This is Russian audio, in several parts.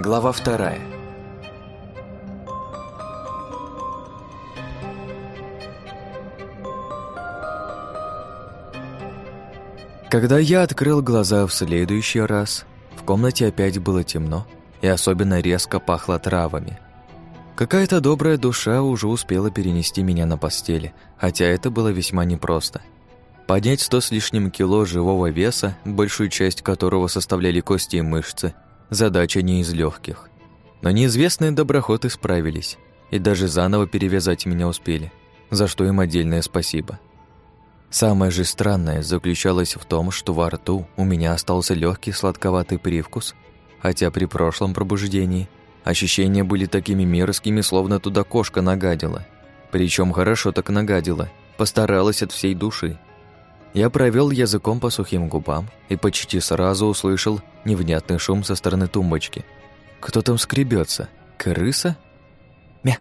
Глава вторая. Когда я открыл глаза в следующий раз, в комнате опять было темно и особенно резко пахло травами. Какая-то добрая душа уже успела перенести меня на постели, хотя это было весьма непросто. Поднять сто с лишним кило живого веса, большую часть которого составляли кости и мышцы, задача не из легких. Но неизвестные доброходы справились и даже заново перевязать меня успели, за что им отдельное спасибо. Самое же странное заключалось в том, что во рту у меня остался легкий сладковатый привкус, хотя при прошлом пробуждении ощущения были такими мерзкими, словно туда кошка нагадила. Причем хорошо так нагадила, постаралась от всей души. Я провел языком по сухим губам и почти сразу услышал невнятный шум со стороны тумбочки. «Кто там скребется? Крыса?» «Мя!»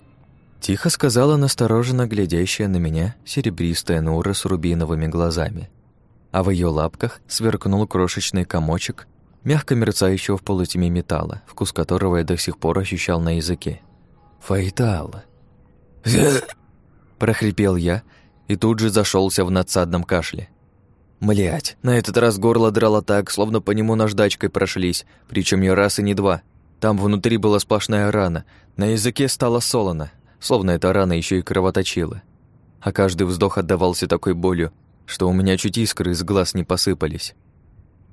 Тихо сказала настороженно глядящая на меня серебристая Нура с рубиновыми глазами. А в ее лапках сверкнул крошечный комочек мягко мерцающего в полутьме металла, вкус которого я до сих пор ощущал на языке. «Фаэтал!» прохрипел я и тут же зашелся в надсадном кашле. Млять, на этот раз горло драло так, словно по нему наждачкой прошлись, причем не раз и не два. Там внутри была сплошная рана, на языке стало солоно, словно эта рана еще и кровоточила. А каждый вздох отдавался такой болью, что у меня чуть искры из глаз не посыпались.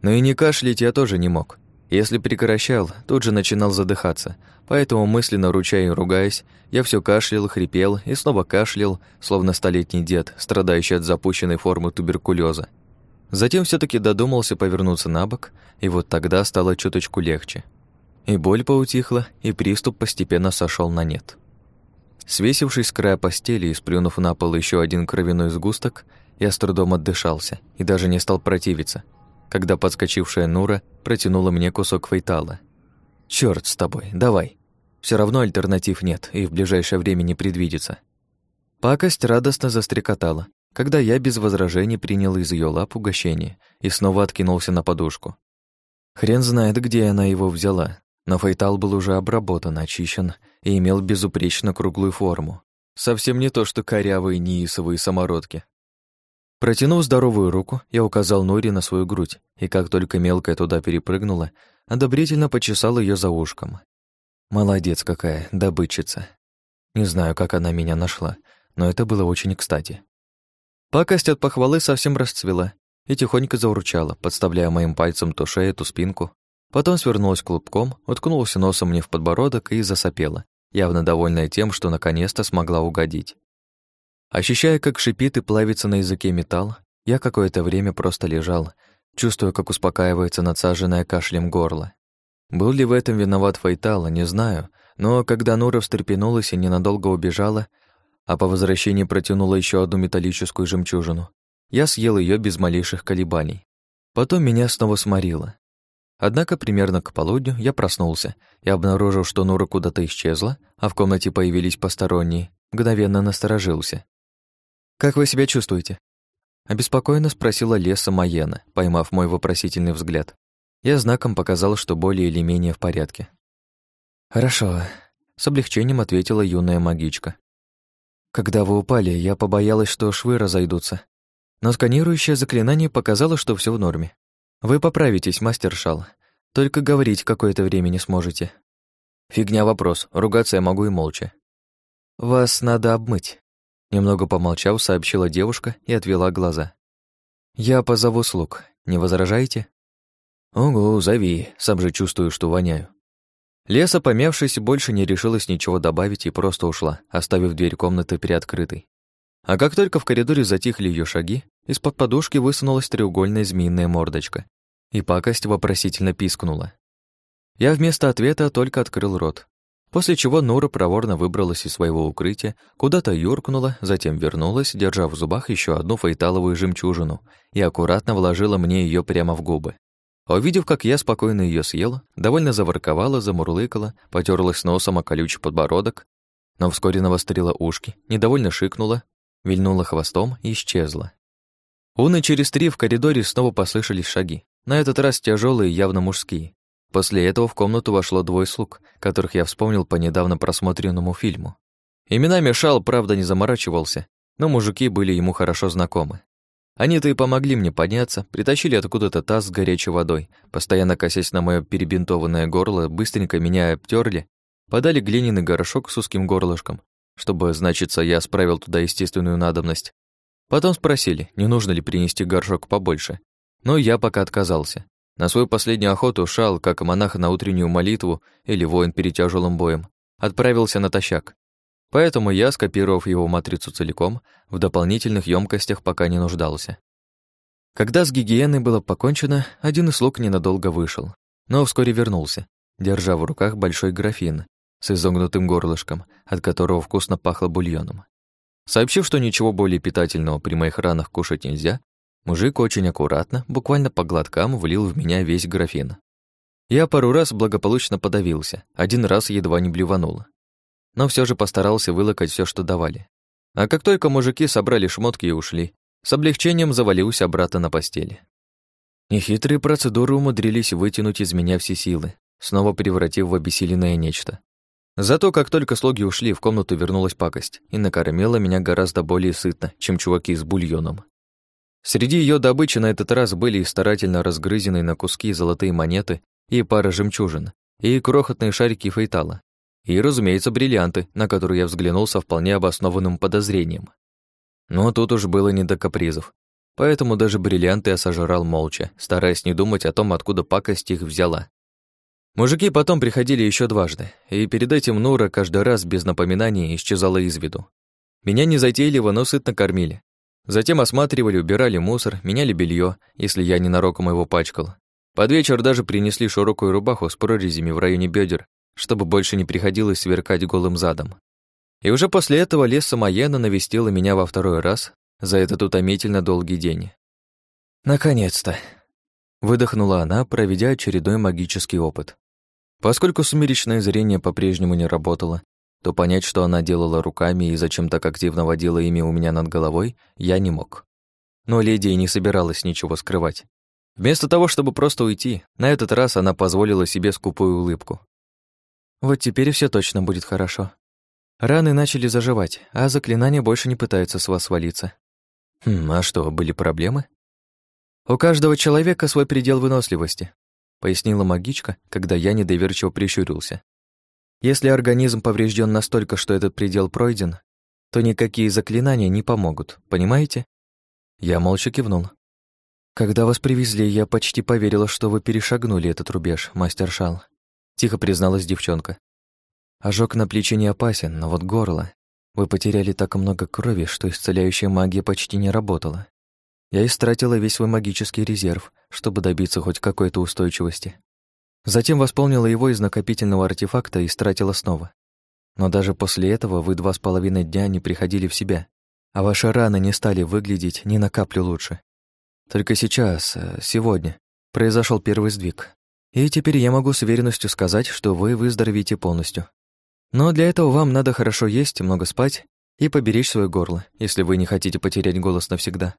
Но и не кашлять я тоже не мог. Если прекращал, тут же начинал задыхаться, поэтому мысленно ручая и ругаясь, я все кашлял, хрипел и снова кашлял, словно столетний дед, страдающий от запущенной формы туберкулеза. Затем все таки додумался повернуться на бок, и вот тогда стало чуточку легче. И боль поутихла, и приступ постепенно сошел на нет. Свесившись с края постели и сплюнув на пол еще один кровяной сгусток, я с трудом отдышался и даже не стал противиться, когда подскочившая Нура протянула мне кусок фейтала. «Чёрт с тобой, давай. Все равно альтернатив нет и в ближайшее время не предвидится». Пакость радостно застрекотала, когда я без возражений принял из ее лап угощение и снова откинулся на подушку. Хрен знает, где она его взяла, но фейтал был уже обработан, очищен и имел безупречно круглую форму. Совсем не то, что корявые неисовые самородки. Протянув здоровую руку, я указал Нори на свою грудь, и как только мелкая туда перепрыгнула, одобрительно почесал ее за ушком. Молодец какая, добытчица. Не знаю, как она меня нашла, но это было очень кстати. Пакость от похвалы совсем расцвела и тихонько заурчала, подставляя моим пальцем то шею, то спинку. Потом свернулась клубком, уткнулась носом мне в подбородок и засопела, явно довольная тем, что наконец-то смогла угодить. Ощущая, как шипит и плавится на языке металл, я какое-то время просто лежал, чувствуя, как успокаивается надсаженное кашлем горло. Был ли в этом виноват Файтала, не знаю, но когда Нура встрепенулась и ненадолго убежала, а по возвращении протянула еще одну металлическую жемчужину. Я съел ее без малейших колебаний. Потом меня снова сморило. Однако примерно к полудню я проснулся и обнаружил, что Нура куда-то исчезла, а в комнате появились посторонние, мгновенно насторожился. «Как вы себя чувствуете?» Обеспокоенно спросила Леса Маена, поймав мой вопросительный взгляд. Я знаком показал, что более или менее в порядке. «Хорошо», — с облегчением ответила юная магичка. Когда вы упали, я побоялась, что швы разойдутся. Но сканирующее заклинание показало, что все в норме. Вы поправитесь, мастер Шал. Только говорить какое-то время не сможете. Фигня вопрос, ругаться я могу и молча. Вас надо обмыть. Немного помолчав, сообщила девушка и отвела глаза. Я позову слуг. Не возражаете? Ого, зови, сам же чувствую, что воняю. Леса, помявшись, больше не решилась ничего добавить и просто ушла, оставив дверь комнаты приоткрытой. А как только в коридоре затихли ее шаги, из-под подушки высунулась треугольная змеиная мордочка, и пакость вопросительно пискнула. Я вместо ответа только открыл рот, после чего Нура проворно выбралась из своего укрытия, куда-то юркнула, затем вернулась, держа в зубах еще одну фейталовую жемчужину, и аккуратно вложила мне ее прямо в губы. Увидев, как я спокойно ее съела, довольно заворковала, замурлыкала, потерлась носом о колючий подбородок, но вскоре навострила ушки, недовольно шикнула, вильнула хвостом и исчезла. Уны через три в коридоре снова послышались шаги, на этот раз тяжелые, явно мужские. После этого в комнату вошло двое слуг, которых я вспомнил по недавно просмотренному фильму. Имена мешал, правда, не заморачивался, но мужики были ему хорошо знакомы. Они-то и помогли мне подняться, притащили откуда-то таз с горячей водой, постоянно косясь на мое перебинтованное горло, быстренько меня обтерли, подали глиняный горошок с узким горлышком, чтобы, значится, я справил туда естественную надобность. Потом спросили, не нужно ли принести горшок побольше. Но я пока отказался. На свою последнюю охоту шал, как монах на утреннюю молитву или воин перед тяжелым боем, отправился натощак. Поэтому я, скопировав его матрицу целиком, в дополнительных емкостях пока не нуждался. Когда с гигиеной было покончено, один из слуг ненадолго вышел, но вскоре вернулся, держа в руках большой графин с изогнутым горлышком, от которого вкусно пахло бульоном. Сообщив, что ничего более питательного при моих ранах кушать нельзя, мужик очень аккуратно, буквально по глоткам, влил в меня весь графин. Я пару раз благополучно подавился, один раз едва не блеванул но все же постарался вылокать все, что давали. А как только мужики собрали шмотки и ушли, с облегчением завалился обратно на постели. Нехитрые процедуры умудрились вытянуть из меня все силы, снова превратив в обессиленное нечто. Зато как только слуги ушли, в комнату вернулась пакость и накормила меня гораздо более сытно, чем чуваки с бульоном. Среди ее добычи на этот раз были и старательно разгрызенные на куски золотые монеты и пара жемчужин, и крохотные шарики фейтала, и, разумеется, бриллианты, на которые я взглянул со вполне обоснованным подозрением. Но тут уж было не до капризов. Поэтому даже бриллианты я сожрал молча, стараясь не думать о том, откуда пакость их взяла. Мужики потом приходили еще дважды, и перед этим Нура каждый раз без напоминания исчезала из виду. Меня не затейливо, но сытно кормили. Затем осматривали, убирали мусор, меняли белье, если я ненароком его пачкал. Под вечер даже принесли широкую рубаху с прорезями в районе бедер чтобы больше не приходилось сверкать голым задом. И уже после этого Леса Маена навестила меня во второй раз за этот утомительно долгий день. «Наконец-то!» — выдохнула она, проведя очередной магический опыт. Поскольку сумеречное зрение по-прежнему не работало, то понять, что она делала руками и зачем так активно водила ими у меня над головой, я не мог. Но леди и не собиралась ничего скрывать. Вместо того, чтобы просто уйти, на этот раз она позволила себе скупую улыбку. Вот теперь все точно будет хорошо. Раны начали заживать, а заклинания больше не пытаются с вас свалиться. Хм, а что, были проблемы? У каждого человека свой предел выносливости, пояснила магичка, когда я недоверчиво прищурился. Если организм поврежден настолько, что этот предел пройден, то никакие заклинания не помогут, понимаете? Я молча кивнул. Когда вас привезли, я почти поверила, что вы перешагнули этот рубеж, мастер Шал. Тихо призналась девчонка. Ожог на плече не опасен, но вот горло. Вы потеряли так много крови, что исцеляющая магия почти не работала. Я истратила весь свой магический резерв, чтобы добиться хоть какой-то устойчивости. Затем восполнила его из накопительного артефакта и истратила снова. Но даже после этого вы два с половиной дня не приходили в себя, а ваши раны не стали выглядеть ни на каплю лучше. Только сейчас, э, сегодня, произошел первый сдвиг. И теперь я могу с уверенностью сказать, что вы выздоровеете полностью. Но для этого вам надо хорошо есть, много спать и поберечь свое горло, если вы не хотите потерять голос навсегда.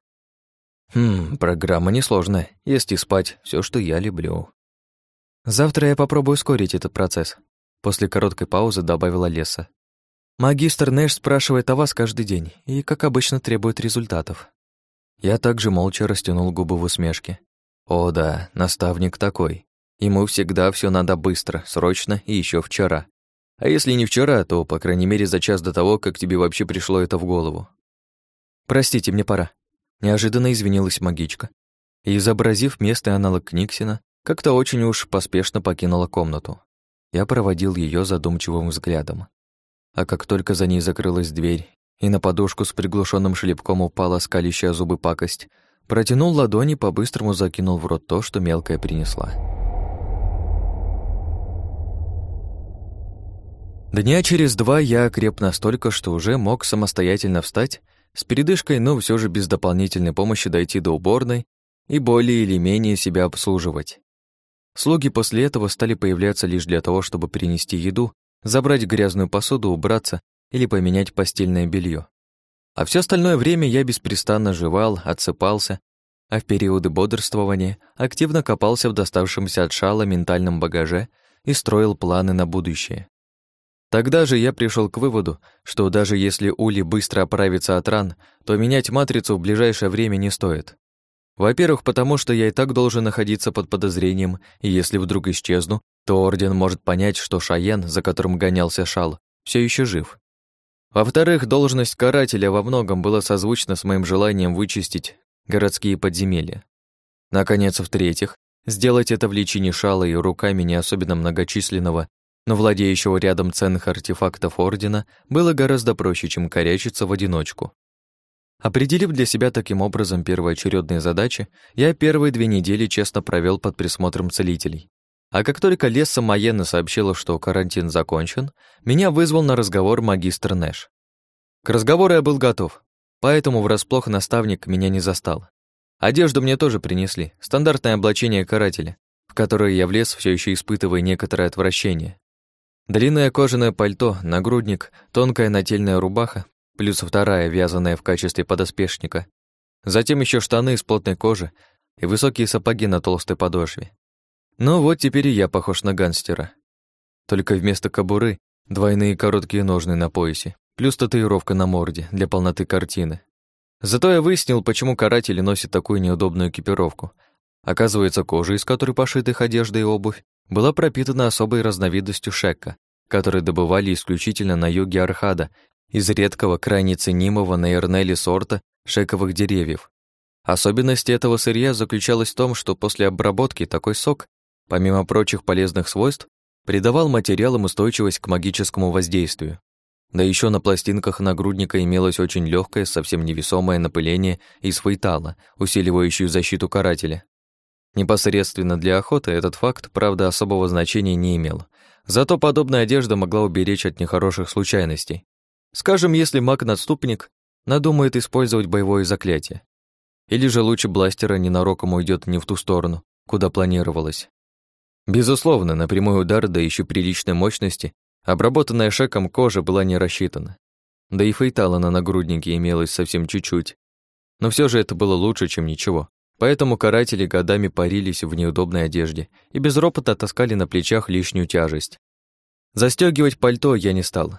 Хм, программа несложная. Есть и спать, все, что я люблю. Завтра я попробую ускорить этот процесс. После короткой паузы добавила Леса. Магистр Нэш спрашивает о вас каждый день и, как обычно, требует результатов. Я также молча растянул губы в усмешке. О да, наставник такой. Ему всегда все надо быстро, срочно и еще вчера. А если не вчера, то, по крайней мере, за час до того, как тебе вообще пришло это в голову. «Простите, мне пора», — неожиданно извинилась магичка. И, изобразив местный аналог Книксина, как-то очень уж поспешно покинула комнату. Я проводил ее задумчивым взглядом. А как только за ней закрылась дверь, и на подушку с приглушенным шлепком упала скалящая зубы пакость, протянул ладони, по-быстрому закинул в рот то, что мелкая принесла. Дня через два я окреп настолько, что уже мог самостоятельно встать, с передышкой, но все же без дополнительной помощи дойти до уборной и более или менее себя обслуживать. Слуги после этого стали появляться лишь для того, чтобы принести еду, забрать грязную посуду, убраться или поменять постельное белье. А все остальное время я беспрестанно жевал, отсыпался а в периоды бодрствования активно копался в доставшемся от шала ментальном багаже и строил планы на будущее. Тогда же я пришел к выводу, что даже если Ули быстро оправится от ран, то менять матрицу в ближайшее время не стоит. Во-первых, потому что я и так должен находиться под подозрением, и если вдруг исчезну, то Орден может понять, что Шаен, за которым гонялся Шал, все еще жив. Во-вторых, должность карателя во многом была созвучна с моим желанием вычистить городские подземелья. Наконец, в-третьих, сделать это в личине Шала и руками не особенно многочисленного но владеющего рядом ценных артефактов Ордена было гораздо проще, чем корячиться в одиночку. Определив для себя таким образом первоочередные задачи, я первые две недели честно провел под присмотром целителей. А как только Лесса Майена сообщила, что карантин закончен, меня вызвал на разговор магистр Нэш. К разговору я был готов, поэтому врасплох наставник меня не застал. Одежду мне тоже принесли, стандартное облачение карателя, в которое я влез, все еще испытывая некоторое отвращение. Длинное кожаное пальто, нагрудник, тонкая нательная рубаха, плюс вторая, вязаная в качестве подоспешника. Затем еще штаны из плотной кожи и высокие сапоги на толстой подошве. Ну вот теперь и я похож на гангстера. Только вместо кобуры двойные короткие ножны на поясе, плюс татуировка на морде для полноты картины. Зато я выяснил, почему каратели носят такую неудобную экипировку. Оказывается, кожа, из которой пошиты их одежда и обувь, была пропитана особой разновидностью шека, который добывали исключительно на юге Архада из редкого, крайне ценимого на Эрнеле сорта шековых деревьев. Особенность этого сырья заключалась в том, что после обработки такой сок, помимо прочих полезных свойств, придавал материалам устойчивость к магическому воздействию. Да еще на пластинках нагрудника имелось очень легкое, совсем невесомое напыление из фейтала, усиливающее защиту карателя. Непосредственно для охоты этот факт, правда, особого значения не имел. Зато подобная одежда могла уберечь от нехороших случайностей. Скажем, если маг-надступник надумает использовать боевое заклятие. Или же луч бластера ненароком уйдет не в ту сторону, куда планировалось. Безусловно, на прямой удар, да еще приличной мощности, обработанная шеком кожа была не рассчитана. Да и фейтала на нагруднике имелось совсем чуть-чуть. Но все же это было лучше, чем ничего. Поэтому каратели годами парились в неудобной одежде и без ропота таскали на плечах лишнюю тяжесть. Застёгивать пальто я не стал.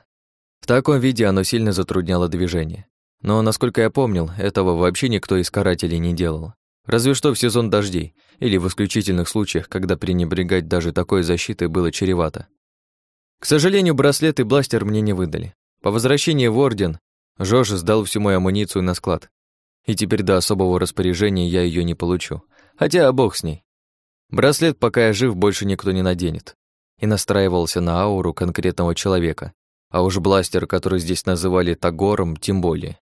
В таком виде оно сильно затрудняло движение. Но, насколько я помнил, этого вообще никто из карателей не делал. Разве что в сезон дождей или в исключительных случаях, когда пренебрегать даже такой защитой было чревато. К сожалению, браслет и бластер мне не выдали. По возвращении в Орден Жорж сдал всю мою амуницию на склад, и теперь до особого распоряжения я ее не получу. Хотя бог с ней. Браслет, пока я жив, больше никто не наденет. И настраивался на ауру конкретного человека. А уж бластер, который здесь называли Тагором, тем более.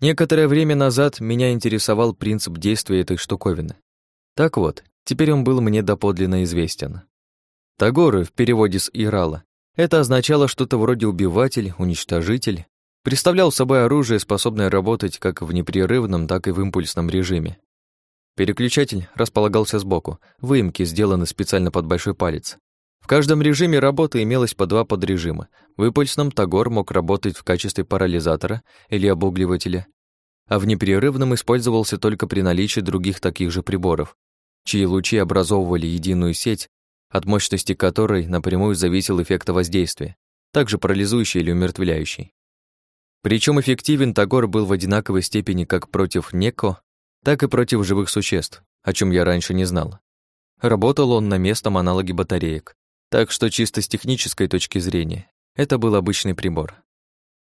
Некоторое время назад меня интересовал принцип действия этой штуковины. Так вот, теперь он был мне доподлинно известен. Тагоры в переводе с Ирала это означало что-то вроде убиватель, уничтожитель, представлял собой оружие, способное работать как в непрерывном, так и в импульсном режиме. Переключатель располагался сбоку, выемки сделаны специально под большой палец. В каждом режиме работы имелось по два подрежима. В импульсном Тагор мог работать в качестве парализатора или обугливателя, а в непрерывном использовался только при наличии других таких же приборов, чьи лучи образовывали единую сеть, от мощности которой напрямую зависел эффект воздействия, также парализующий или умертвляющий. Причем эффективен Тагор был в одинаковой степени как против Неко, так и против живых существ, о чем я раньше не знал. Работал он на местном аналоге батареек, так что чисто с технической точки зрения это был обычный прибор.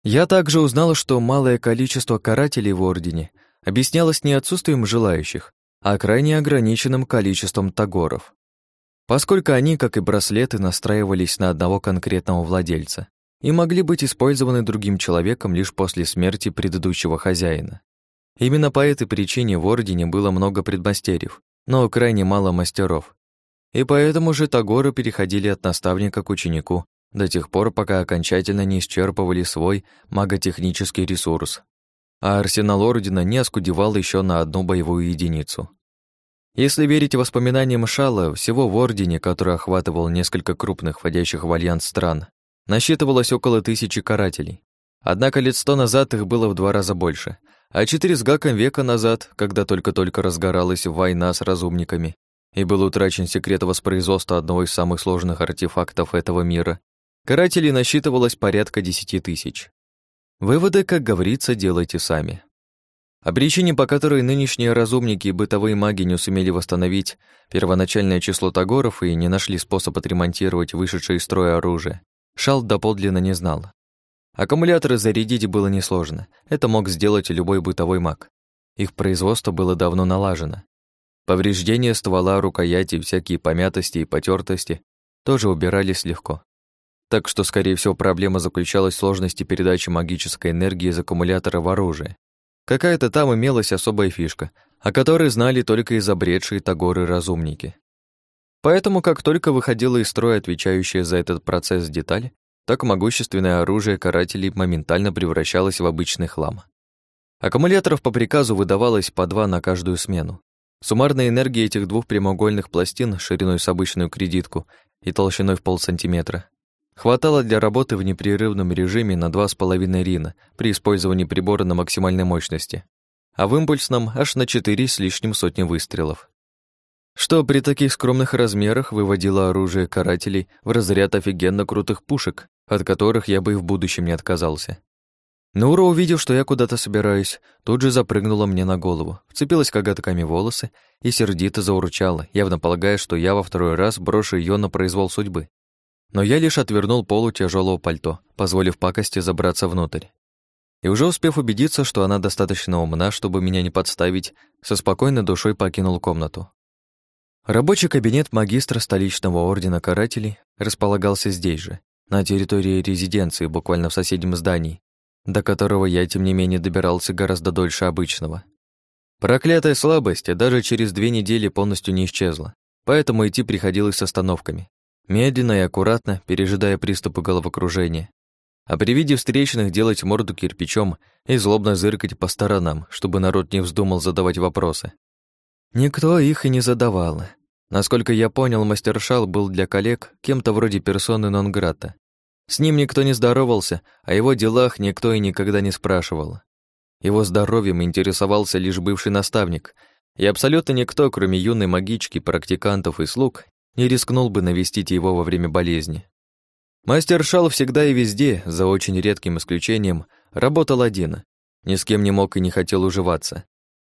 Я также узнал, что малое количество карателей в Ордене объяснялось не отсутствием желающих, а крайне ограниченным количеством тагоров. Поскольку они, как и браслеты, настраивались на одного конкретного владельца, и могли быть использованы другим человеком лишь после смерти предыдущего хозяина. Именно по этой причине в Ордене было много предмастерьев, но крайне мало мастеров. И поэтому же Тагоры переходили от наставника к ученику до тех пор, пока окончательно не исчерпывали свой маготехнический ресурс. А арсенал Ордена не оскудевал еще на одну боевую единицу. Если верить воспоминаниям Шала, всего в Ордене, который охватывал несколько крупных, входящих в альянс стран, насчитывалось около тысячи карателей. Однако лет сто назад их было в два раза больше, А четыре с гаком века назад, когда только-только разгоралась война с разумниками и был утрачен секрет воспроизводства одного из самых сложных артефактов этого мира, карателей насчитывалось порядка десяти тысяч. Выводы, как говорится, делайте сами. О причине, по которой нынешние разумники и бытовые маги не сумели восстановить первоначальное число тагоров и не нашли способ отремонтировать вышедшее из строя оружие, Шал доподлинно не знал. Аккумуляторы зарядить было несложно. Это мог сделать любой бытовой маг. Их производство было давно налажено. Повреждения ствола, рукояти, всякие помятости и потертости тоже убирались легко. Так что, скорее всего, проблема заключалась в сложности передачи магической энергии из аккумулятора в оружие. Какая-то там имелась особая фишка, о которой знали только изобретшие тагоры-разумники. Поэтому, как только выходила из строя отвечающая за этот процесс деталь, так могущественное оружие карателей моментально превращалось в обычный хлам. Аккумуляторов по приказу выдавалось по два на каждую смену. Суммарная энергия этих двух прямоугольных пластин шириной с обычную кредитку и толщиной в полсантиметра хватало для работы в непрерывном режиме на 2,5 рина при использовании прибора на максимальной мощности, а в импульсном аж на 4 с лишним сотни выстрелов что при таких скромных размерах выводило оружие карателей в разряд офигенно крутых пушек, от которых я бы и в будущем не отказался. Нура, увидев, что я куда-то собираюсь, тут же запрыгнула мне на голову, вцепилась коготками волосы и сердито заурчала, явно полагая, что я во второй раз брошу ее на произвол судьбы. Но я лишь отвернул полу тяжелого пальто, позволив пакости забраться внутрь. И уже успев убедиться, что она достаточно умна, чтобы меня не подставить, со спокойной душой покинул комнату. Рабочий кабинет магистра столичного ордена карателей располагался здесь же, на территории резиденции, буквально в соседнем здании, до которого я, тем не менее, добирался гораздо дольше обычного. Проклятая слабость даже через две недели полностью не исчезла, поэтому идти приходилось с остановками, медленно и аккуратно, пережидая приступы головокружения, а при виде встречных делать морду кирпичом и злобно зыркать по сторонам, чтобы народ не вздумал задавать вопросы. Никто их и не задавал. Насколько я понял, мастер-шал был для коллег кем-то вроде персоны нон-грата. С ним никто не здоровался, о его делах никто и никогда не спрашивал. Его здоровьем интересовался лишь бывший наставник, и абсолютно никто, кроме юной магички, практикантов и слуг, не рискнул бы навестить его во время болезни. Мастер Шал всегда и везде, за очень редким исключением, работал один, ни с кем не мог и не хотел уживаться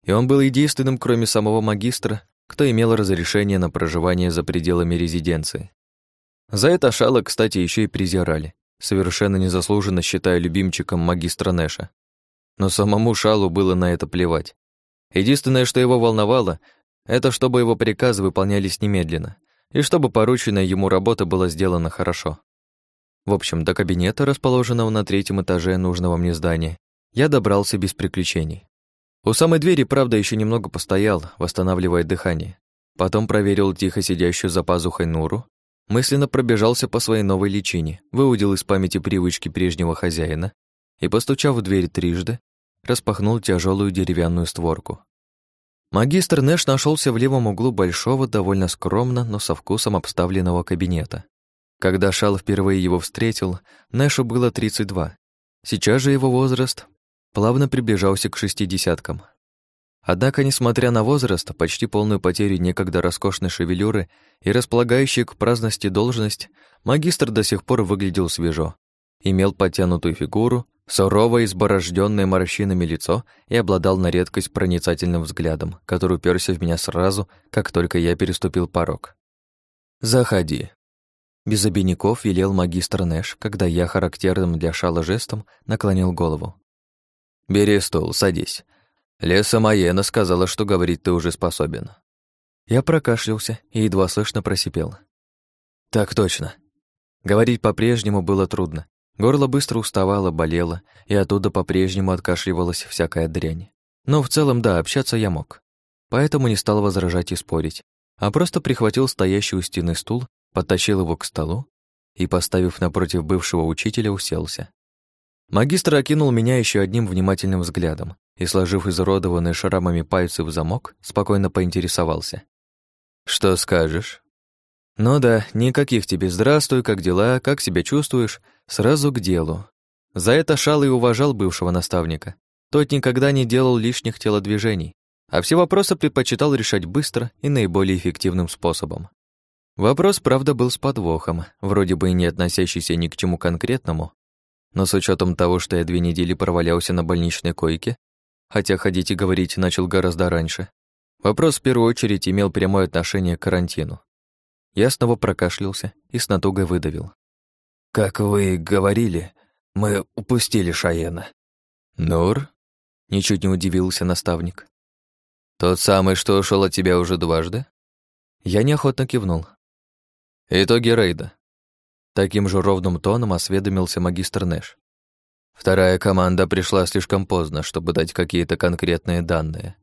и он был единственным, кроме самого магистра, кто имел разрешение на проживание за пределами резиденции. За это Шала, кстати, еще и презирали, совершенно незаслуженно считая любимчиком магистра Нэша. Но самому Шалу было на это плевать. Единственное, что его волновало, это чтобы его приказы выполнялись немедленно, и чтобы порученная ему работа была сделана хорошо. В общем, до кабинета, расположенного на третьем этаже нужного мне здания, я добрался без приключений. У самой двери, правда, еще немного постоял, восстанавливая дыхание. Потом проверил тихо сидящую за пазухой Нуру, мысленно пробежался по своей новой личине, выудил из памяти привычки прежнего хозяина и, постучав в дверь трижды, распахнул тяжелую деревянную створку. Магистр Нэш нашелся в левом углу большого, довольно скромно, но со вкусом обставленного кабинета. Когда Шал впервые его встретил, Нэшу было 32. Сейчас же его возраст плавно приближался к шестидесяткам. Однако, несмотря на возраст, почти полную потерю некогда роскошной шевелюры и располагающую к праздности должность, магистр до сих пор выглядел свежо. Имел подтянутую фигуру, суровое, изборожденное морщинами лицо и обладал на редкость проницательным взглядом, который уперся в меня сразу, как только я переступил порог. «Заходи», без обиняков велел магистр Нэш, когда я характерным для шала жестом наклонил голову. «Бери стул, садись. Леса Маена сказала, что говорить ты уже способен». Я прокашлялся и едва слышно просипел. «Так точно». Говорить по-прежнему было трудно. Горло быстро уставало, болело, и оттуда по-прежнему откашливалась всякая дрянь. Но в целом, да, общаться я мог. Поэтому не стал возражать и спорить, а просто прихватил стоящий у стены стул, подтащил его к столу и, поставив напротив бывшего учителя, уселся. Магистр окинул меня еще одним внимательным взглядом и, сложив изуродованные шрамами пальцы в замок, спокойно поинтересовался. «Что скажешь?» «Ну да, никаких тебе «здравствуй», «как дела», «как себя чувствуешь», сразу к делу. За это Шал и уважал бывшего наставника. Тот никогда не делал лишних телодвижений, а все вопросы предпочитал решать быстро и наиболее эффективным способом. Вопрос, правда, был с подвохом, вроде бы и не относящийся ни к чему конкретному, но с учетом того, что я две недели провалялся на больничной койке, хотя ходить и говорить начал гораздо раньше, вопрос в первую очередь имел прямое отношение к карантину. Я снова прокашлялся и с натугой выдавил. «Как вы говорили, мы упустили Шаена». «Нур?» — ничуть не удивился наставник. «Тот самый, что ушел от тебя уже дважды?» Я неохотно кивнул. «Итоги рейда». Таким же ровным тоном осведомился магистр Нэш. Вторая команда пришла слишком поздно, чтобы дать какие-то конкретные данные.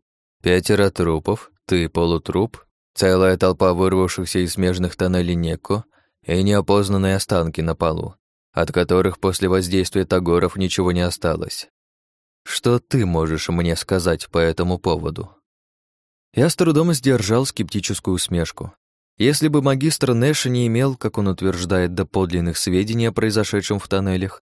Пятеро трупов, ты полутруп, целая толпа вырвавшихся из смежных тоннелей Неко и неопознанные останки на полу, от которых после воздействия Тагоров ничего не осталось. Что ты можешь мне сказать по этому поводу? Я с трудом сдержал скептическую усмешку. Если бы магистр Нэша не имел, как он утверждает, доподлинных сведений о произошедшем в тоннелях,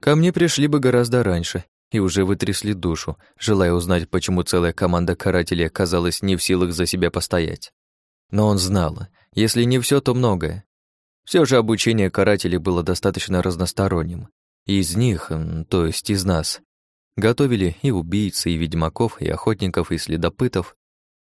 ко мне пришли бы гораздо раньше и уже вытрясли душу, желая узнать, почему целая команда карателей оказалась не в силах за себя постоять. Но он знал, если не все, то многое. Все же обучение карателей было достаточно разносторонним. И из них, то есть из нас, готовили и убийц, и ведьмаков, и охотников, и следопытов,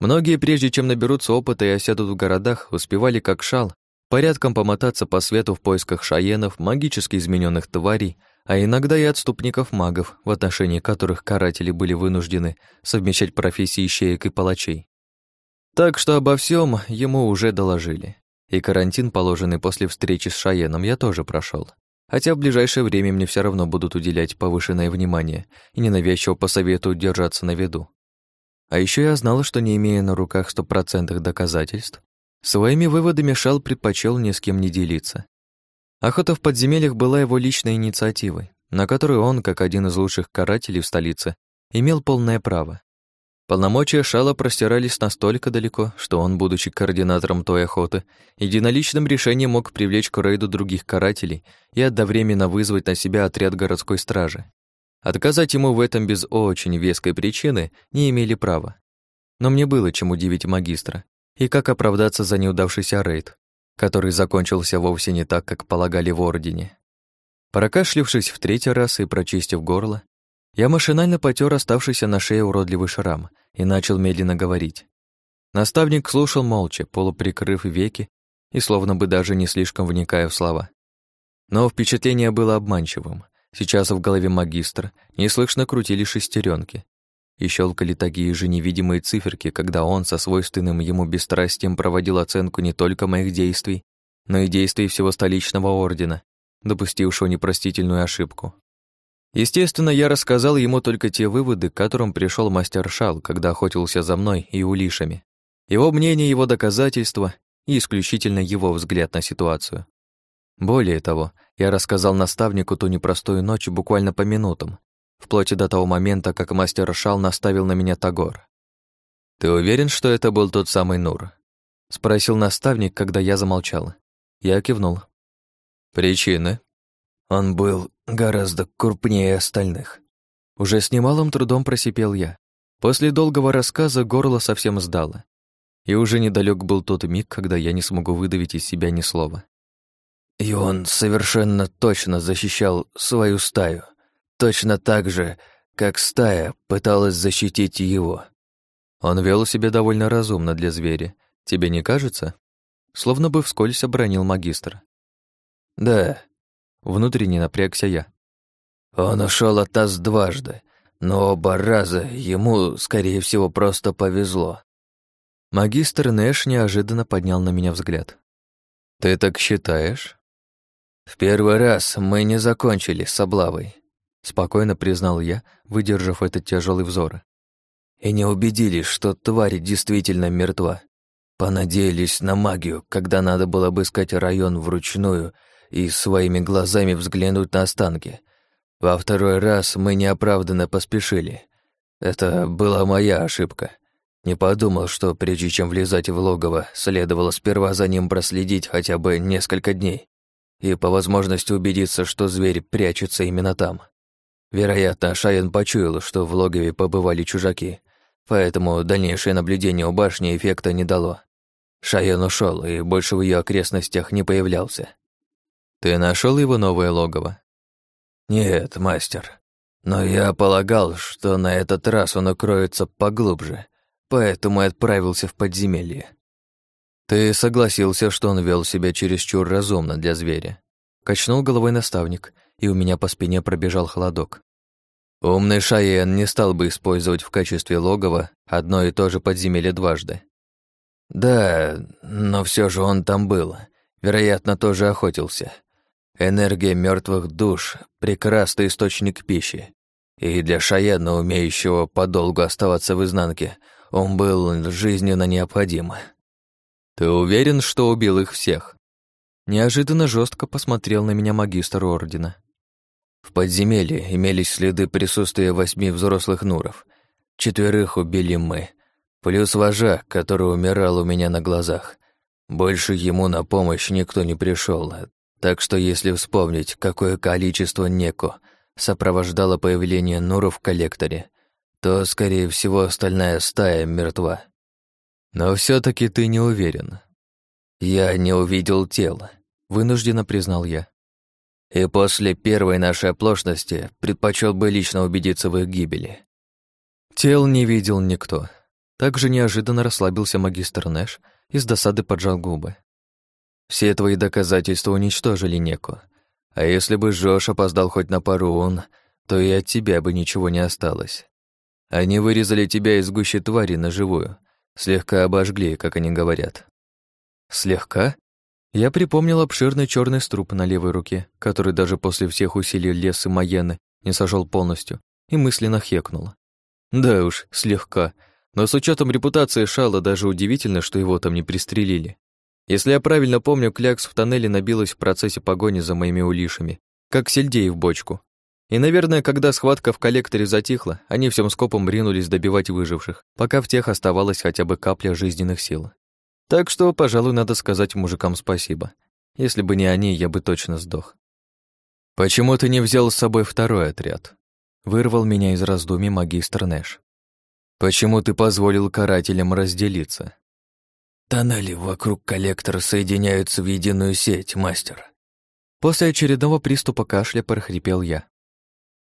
Многие, прежде чем наберутся опыта и осядут в городах, успевали как шал порядком помотаться по свету в поисках шаенов, магически измененных тварей, а иногда и отступников магов, в отношении которых каратели были вынуждены совмещать профессии ищеек и палачей. Так что обо всем ему уже доложили. И карантин, положенный после встречи с Шаеном, я тоже прошел. Хотя в ближайшее время мне все равно будут уделять повышенное внимание и ненавязчиво посоветуют держаться на виду. А еще я знала, что не имея на руках стопроцентных доказательств, своими выводами Шал предпочел ни с кем не делиться. Охота в подземельях была его личной инициативой, на которую он, как один из лучших карателей в столице, имел полное право. Полномочия Шала простирались настолько далеко, что он, будучи координатором той охоты, единоличным решением мог привлечь к рейду других карателей и одновременно вызвать на себя отряд городской стражи. Отказать ему в этом без очень веской причины не имели права. Но мне было чем удивить магистра, и как оправдаться за неудавшийся рейд, который закончился вовсе не так, как полагали в Ордене. Прокашлившись в третий раз и прочистив горло, я машинально потер оставшийся на шее уродливый шрам и начал медленно говорить. Наставник слушал молча, полуприкрыв веки и словно бы даже не слишком вникая в слова. Но впечатление было обманчивым. Сейчас в голове магистра неслышно крутили шестеренки и щелкали такие же невидимые циферки, когда он со свойственным ему бесстрастием проводил оценку не только моих действий, но и действий всего столичного ордена, допустившего непростительную ошибку. Естественно, я рассказал ему только те выводы, к которым пришел мастер Шал, когда охотился за мной и улишами. Его мнение, его доказательства и исключительно его взгляд на ситуацию. Более того, я рассказал наставнику ту непростую ночь буквально по минутам, вплоть до того момента, как мастер Шал наставил на меня Тагор. «Ты уверен, что это был тот самый Нур?» — спросил наставник, когда я замолчал. Я кивнул. «Причины?» «Он был гораздо крупнее остальных». Уже с немалым трудом просипел я. После долгого рассказа горло совсем сдало. И уже недалек был тот миг, когда я не смогу выдавить из себя ни слова. И он совершенно точно защищал свою стаю, точно так же, как стая пыталась защитить его. Он вел себя довольно разумно для зверя. Тебе не кажется? Словно бы вскользь обронил магистр. Да, внутренне напрягся я. Он ушел от нас дважды, но оба раза ему, скорее всего, просто повезло. Магистр Нэш неожиданно поднял на меня взгляд. «Ты так считаешь?» «В первый раз мы не закончили с облавой», — спокойно признал я, выдержав этот тяжелый взор. «И не убедились, что тварь действительно мертва. Понадеялись на магию, когда надо было обыскать район вручную и своими глазами взглянуть на останки. Во второй раз мы неоправданно поспешили. Это была моя ошибка. Не подумал, что прежде чем влезать в логово, следовало сперва за ним проследить хотя бы несколько дней и по возможности убедиться, что зверь прячется именно там. Вероятно, Шаян почуял, что в логове побывали чужаки, поэтому дальнейшее наблюдение у башни эффекта не дало. Шаян ушел и больше в ее окрестностях не появлялся. Ты нашел его новое логово? Нет, мастер. Но я полагал, что на этот раз он укроется поглубже, поэтому отправился в подземелье. Ты согласился, что он вел себя чересчур разумно для зверя. Качнул головой наставник, и у меня по спине пробежал холодок. Умный Шаен не стал бы использовать в качестве логова одно и то же подземелье дважды. Да, но все же он там был. Вероятно, тоже охотился. Энергия мертвых душ — прекрасный источник пищи. И для Шаяна, умеющего подолгу оставаться в изнанке, он был жизненно необходим. «Ты уверен, что убил их всех?» Неожиданно жестко посмотрел на меня магистр ордена. В подземелье имелись следы присутствия восьми взрослых нуров. Четверых убили мы, плюс вожак, который умирал у меня на глазах. Больше ему на помощь никто не пришел, так что если вспомнить, какое количество неко сопровождало появление Нуру в коллекторе, то, скорее всего, остальная стая мертва. Но все таки ты не уверен. Я не увидел тела, вынужденно признал я. И после первой нашей оплошности предпочел бы лично убедиться в их гибели. Тел не видел никто. Также неожиданно расслабился магистр Нэш и с досады поджал губы. Все твои доказательства уничтожили Неку. А если бы Жош опоздал хоть на пару он, то и от тебя бы ничего не осталось. Они вырезали тебя из гущи твари на живую, слегка обожгли, как они говорят. Слегка? Я припомнил обширный черный струп на левой руке, который даже после всех усилий леса Майены не сошел полностью, и мысленно хекнул. Да уж, слегка. Но с учетом репутации Шала даже удивительно, что его там не пристрелили. Если я правильно помню, клякс в тоннеле набилась в процессе погони за моими улишами, как сельдей в бочку. И, наверное, когда схватка в коллекторе затихла, они всем скопом ринулись добивать выживших, пока в тех оставалась хотя бы капля жизненных сил. Так что, пожалуй, надо сказать мужикам спасибо. Если бы не они, я бы точно сдох. «Почему ты не взял с собой второй отряд?» Вырвал меня из раздумий магистр Нэш. «Почему ты позволил карателям разделиться?» Тоннели вокруг коллектора соединяются в единую сеть, мастер. После очередного приступа кашля прохрипел я.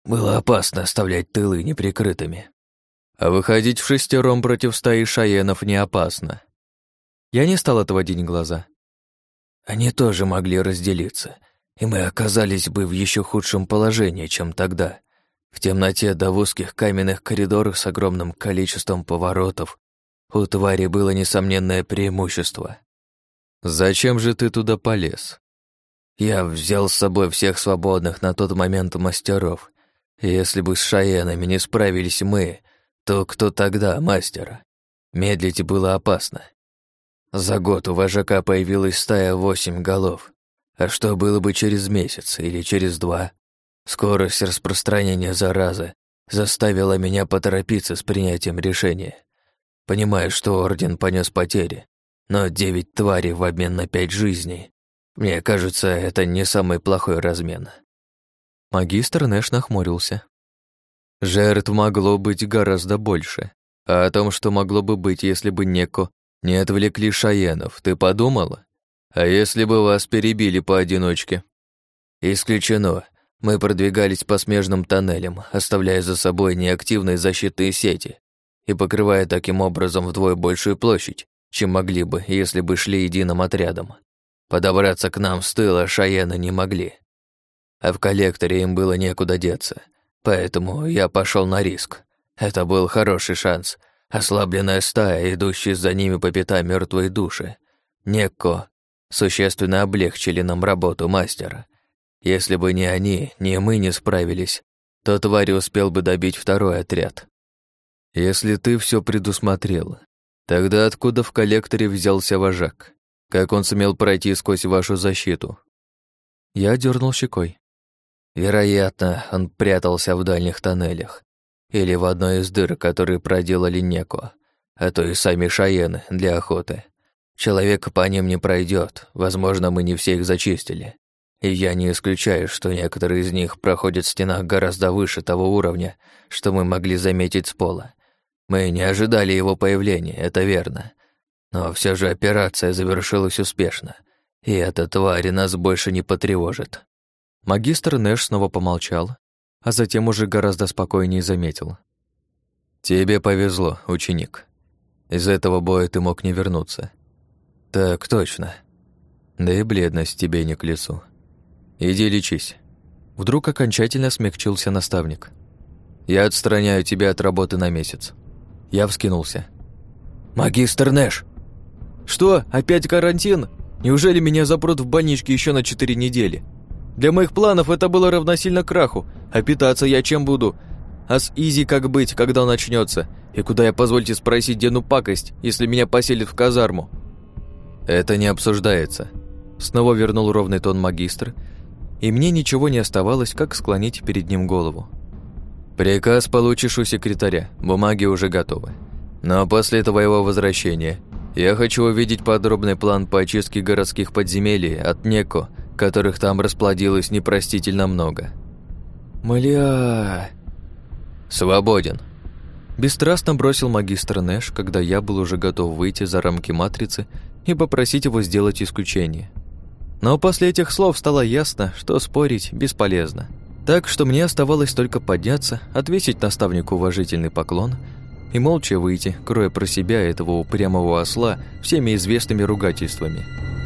Было опасно оставлять тылы неприкрытыми. А выходить в шестером против стаи шаенов не опасно. Я не стал отводить глаза. Они тоже могли разделиться, и мы оказались бы в еще худшем положении, чем тогда. В темноте до в узких каменных коридорах с огромным количеством поворотов у твари было несомненное преимущество. «Зачем же ты туда полез?» «Я взял с собой всех свободных на тот момент мастеров. Если бы с Шаенами не справились мы, то кто тогда, мастер? Медлить было опасно. За год у вожака появилась стая восемь голов. А что было бы через месяц или через два? Скорость распространения заразы заставила меня поторопиться с принятием решения. Понимаю, что Орден понес потери, но девять тварей в обмен на пять жизней. Мне кажется, это не самый плохой размен. Магистр Нэш нахмурился. Жертв могло быть гораздо больше. А о том, что могло бы быть, если бы Неко не отвлекли Шаенов, ты подумала? А если бы вас перебили поодиночке? Исключено. Мы продвигались по смежным тоннелям, оставляя за собой неактивные защитные сети, и покрывая таким образом вдвое большую площадь, чем могли бы, если бы шли единым отрядом. Подобраться к нам с тыла Шаена не могли. А в коллекторе им было некуда деться, поэтому я пошел на риск. Это был хороший шанс. Ослабленная стая, идущая за ними по пятам мертвой души. Некко существенно облегчили нам работу мастера. Если бы не они, ни мы не справились, то тварь успел бы добить второй отряд. Если ты все предусмотрел, тогда откуда в коллекторе взялся вожак? Как он сумел пройти сквозь вашу защиту? Я дернул щекой. Вероятно, он прятался в дальних тоннелях или в одной из дыр, которые проделали Неко, а то и сами Шаены для охоты. Человек по ним не пройдет, возможно, мы не все их зачистили. И я не исключаю, что некоторые из них проходят в стенах гораздо выше того уровня, что мы могли заметить с пола. Мы не ожидали его появления, это верно. Но все же операция завершилась успешно, и эта тварь нас больше не потревожит. Магистр Нэш снова помолчал, а затем уже гораздо спокойнее заметил. «Тебе повезло, ученик. Из этого боя ты мог не вернуться». «Так точно. Да и бледность тебе не к лицу. Иди лечись». Вдруг окончательно смягчился наставник. «Я отстраняю тебя от работы на месяц». Я вскинулся. «Магистр Нэш!» «Что, опять карантин? Неужели меня запрут в больничке еще на четыре недели? Для моих планов это было равносильно краху, а питаться я чем буду? А с Изи как быть, когда начнется? И куда я, позвольте спросить, дену пакость, если меня поселят в казарму?» «Это не обсуждается», — снова вернул ровный тон магистр, и мне ничего не оставалось, как склонить перед ним голову. «Приказ получишь у секретаря, бумаги уже готовы. Но после твоего возвращения я хочу увидеть подробный план по очистке городских подземелий от Неко, которых там расплодилось непростительно много». «Мля...» «Свободен», Бесстрастно бросил магистр Нэш, когда я был уже готов выйти за рамки матрицы и попросить его сделать исключение. Но после этих слов стало ясно, что спорить бесполезно. Так что мне оставалось только подняться, отвесить наставнику уважительный поклон и молча выйти, кроя про себя этого упрямого осла всеми известными ругательствами –